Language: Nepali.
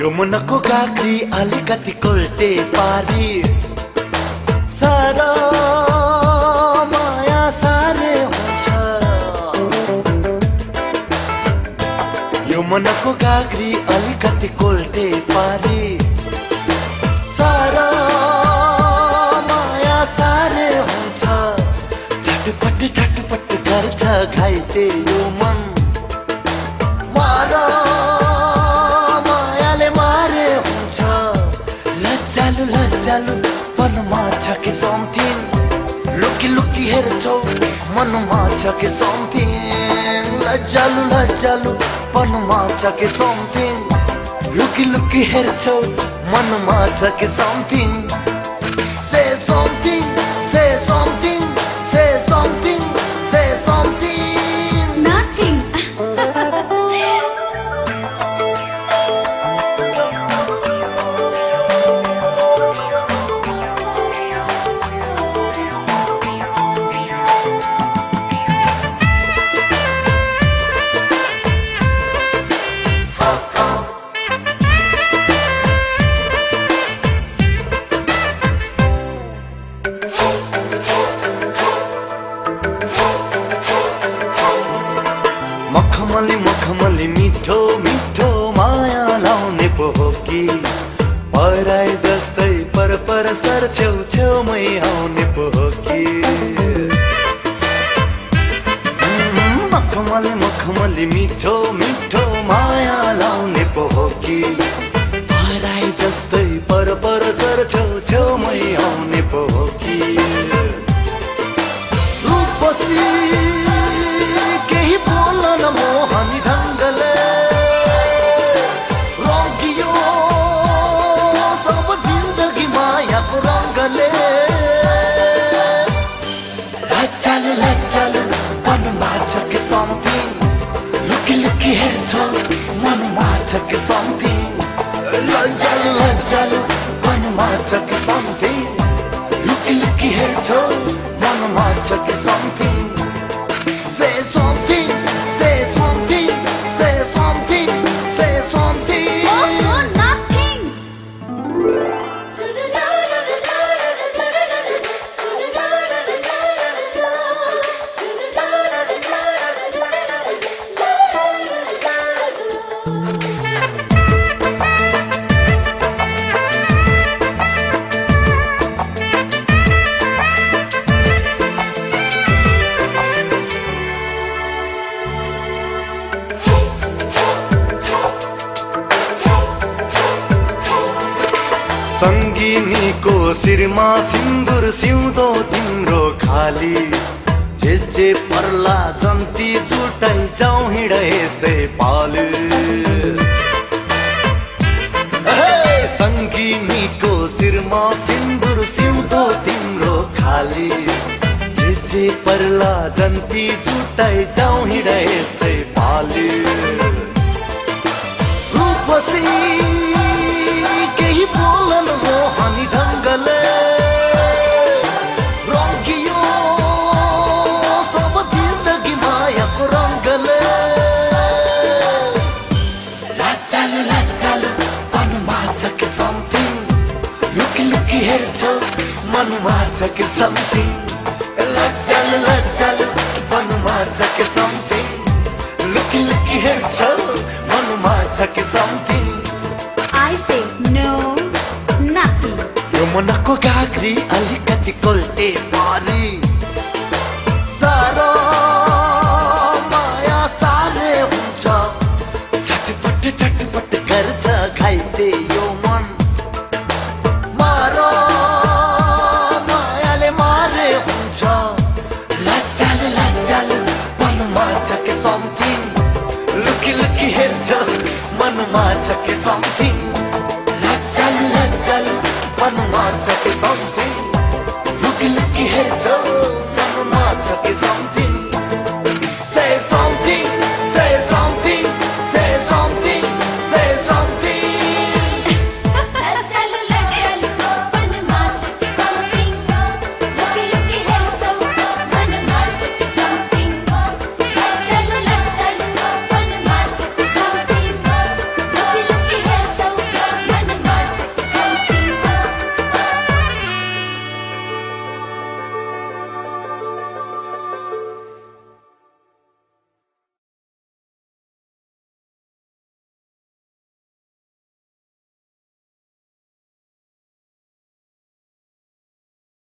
Yomunaku gagri alikati kolte pari. Sarah यमुनाको काक्री अलिकति कोल्टे पारी। सारा माया सारे हुन्छ। झटपट झटपट गर्छ घाइते यो मन। मार मायाले मारे हुन्छ। लज्जालु लज्जालु पनमा छ कि समथिङ लुकी लुकी हेर्छौ मनमा छ कि समथिङ लज्जालु लज्जालु पनमा छ कि समथिङ लुकी लुकी हेर्छौ मनमा छ कि समथिङ मखमली मखमली मिठो मिठो माया लाउने पो हो कि? पराई जस्तै पर पर सर छेउ छेउमै आउने पो हो कि? मखमली मखमली मिठो मिठो मनमा छ कि समथिङ लज्जालु लज्जालु मनमा छ कि समथिङ लुकी लुकी हेर्छौ मनमा सङ्गिनीको शिरमा सिन्दुर सिउँदो तिम्रो खाली। जे जे पर्ला जन्ती जुटाइ जाउँ यसै पाल। सङ्गिनीको शिरमा सिन्दुर सिउँदो तिम्रो खाली। जे जे पर्ला जन्ती जुटाइ जाउँ यसै पाल। मनमा छ कि समथिङ लज्जालु लज्जालु मनमा छ कि समथिङ लुकी लुकी हेर्छौ मनमा छ कि something I say no, nothing. यो मनको काक्री अलिकति कोल्टे पारी something Looky looky here chal man माचा के something लग chal लग chal man माचा के something Looky looky here chal man माचा के something